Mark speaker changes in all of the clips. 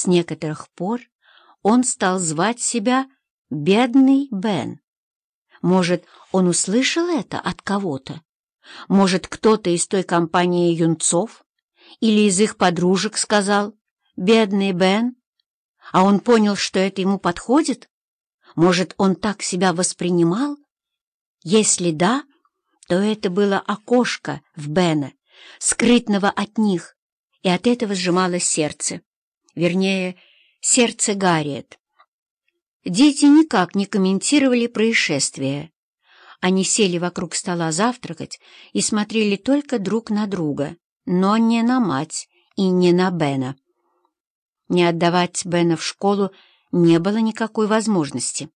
Speaker 1: С некоторых пор он стал звать себя «Бедный Бен». Может, он услышал это от кого-то? Может, кто-то из той компании юнцов или из их подружек сказал «Бедный Бен», а он понял, что это ему подходит? Может, он так себя воспринимал? Если да, то это было окошко в Бена, скрытного от них, и от этого сжималось сердце. Вернее, сердце Гарриет. Дети никак не комментировали происшествие. Они сели вокруг стола завтракать и смотрели только друг на друга, но не на мать и не на Бена. Не отдавать Бена в школу не было никакой возможности.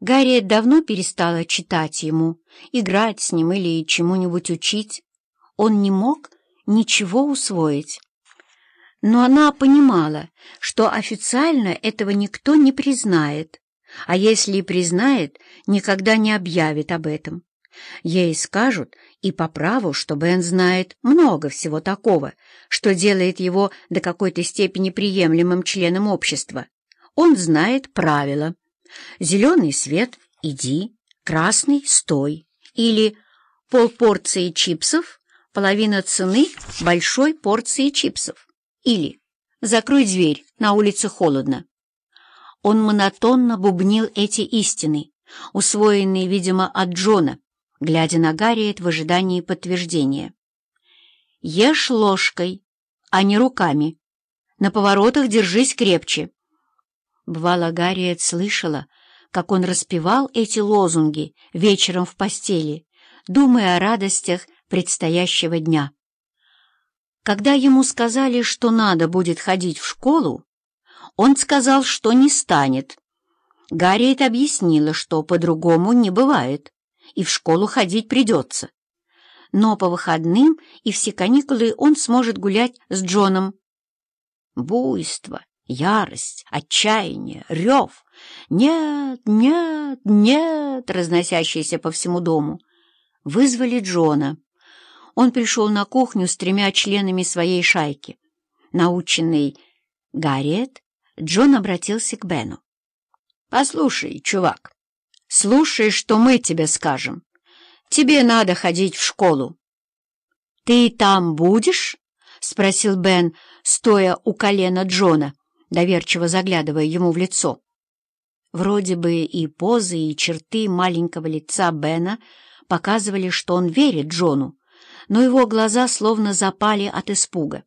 Speaker 1: Гарри давно перестала читать ему, играть с ним или чему-нибудь учить. Он не мог ничего усвоить. Но она понимала, что официально этого никто не признает, а если и признает, никогда не объявит об этом. Ей скажут и по праву, что Бен знает много всего такого, что делает его до какой-то степени приемлемым членом общества. Он знает правила. Зеленый свет — иди, красный — стой. Или полпорции чипсов — половина цены большой порции чипсов. Или закрой дверь, на улице холодно. Он монотонно бубнил эти истины, усвоенные, видимо, от Джона, глядя на Гарриет в ожидании подтверждения. «Ешь ложкой, а не руками. На поворотах держись крепче». Бывало, Гарриет слышала, как он распевал эти лозунги вечером в постели, думая о радостях предстоящего дня. Когда ему сказали, что надо будет ходить в школу, он сказал, что не станет. Гарриет объяснила, что по-другому не бывает, и в школу ходить придется. Но по выходным и все каникулы он сможет гулять с Джоном. Буйство, ярость, отчаяние, рев. Нет, нет, нет, разносящиеся по всему дому, вызвали Джона. Он пришел на кухню с тремя членами своей шайки. Наученный Гарриет, Джон обратился к Бену. «Послушай, чувак, слушай, что мы тебе скажем. Тебе надо ходить в школу». «Ты там будешь?» — спросил Бен, стоя у колена Джона, доверчиво заглядывая ему в лицо. Вроде бы и позы, и черты маленького лица Бена показывали, что он верит Джону, но его глаза словно запали от испуга.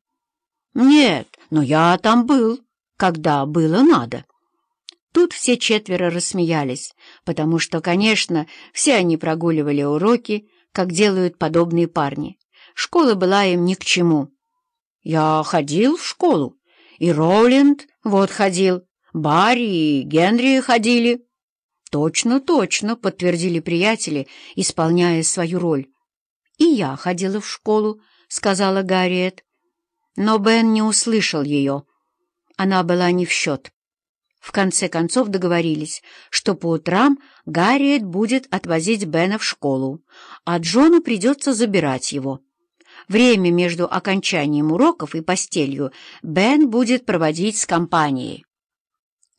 Speaker 1: «Нет, но я там был, когда было надо». Тут все четверо рассмеялись, потому что, конечно, все они прогуливали уроки, как делают подобные парни. Школа была им ни к чему. «Я ходил в школу, и Роуленд вот ходил, Барри и Генри ходили». «Точно, точно», — подтвердили приятели, исполняя свою роль. «И я ходила в школу», — сказала Гарриет. Но Бен не услышал ее. Она была не в счет. В конце концов договорились, что по утрам Гарриет будет отвозить Бена в школу, а Джону придется забирать его. Время между окончанием уроков и постелью Бен будет проводить с компанией.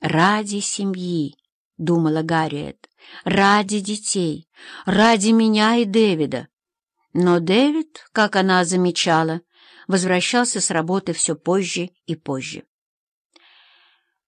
Speaker 1: «Ради семьи», — думала Гарриет, — «ради детей, ради меня и Дэвида». Но Дэвид, как она замечала, возвращался с работы все позже и позже.